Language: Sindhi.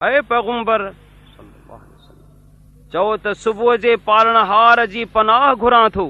اگمبر چئو ته صبح جي پالڻ هار جي پناهه گهران ٿو